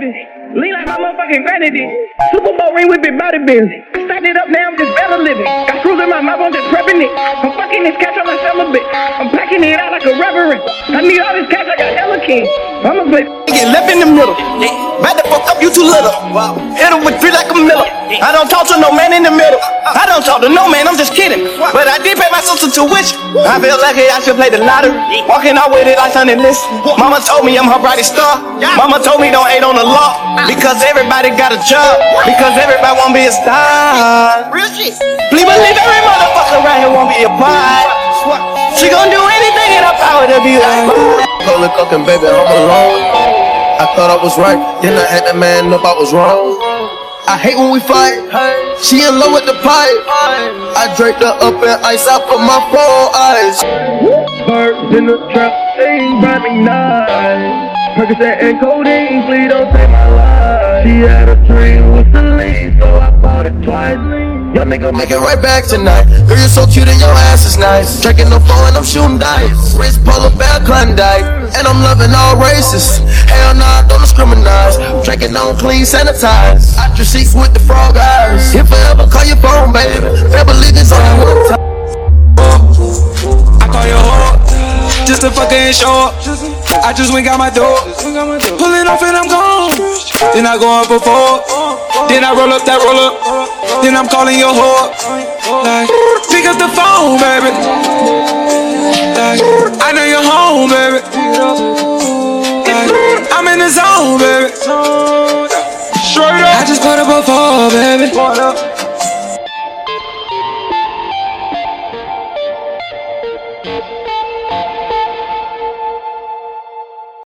rapping. Lean like my motherfucking did. Super Bowl ring with big body busy. Stacked it up now, I'm just better living. Got screws in my mouth, I'm just prepping it. I'm fucking this cash on myself a bit. I'm packing it out like a reverend. I need all this cash, I got Ella King. I'ma play get left in the middle. Back the fuck up, you too little. Hit him with three like a miller. I don't talk to no man in the middle. I don't talk to no man, I'm just kidding. But I did pay my sister tuition. I feel lucky I should play the lottery. Walking out with it like something list. Mama told me I'm her brightest star. Mama told me don't hate on the law. Because everybody got a job. Because everybody wanna be a star. Please believe every motherfucker right here won't be a part. She gon' do anything in her power to be like. Cola cooking, baby, I'm alone. I thought I was right, then I had to man up, I was wrong. I hate when we fight. She in love with the pipe. I draped her up in ice out for my four eyes. Birds in the trap, they ain't grabbing knives. Percocet and codeine, please don't take my life. She had a dream Young nigga Make it right back tonight. Girl, you're so cute and your ass is nice. Drinking the phone and I'm shooting dice. Wrist pull polar bear Klondike. And I'm loving all races. Hell nah, don't discriminate. Drinking on clean, sanitize. Out your seats with the frog eyes. If I ever call your phone, baby. Never leave this on one time. I call your whore just to fucking show up. I just went out my door, pulling off and I'm gone. Then I go up for four, then I roll up that roll up. Then I'm calling your whore. Like, pick up the phone, baby. Like, I know you're home, baby. Like, I'm in the zone, baby. Straight up. I just put up a four, baby.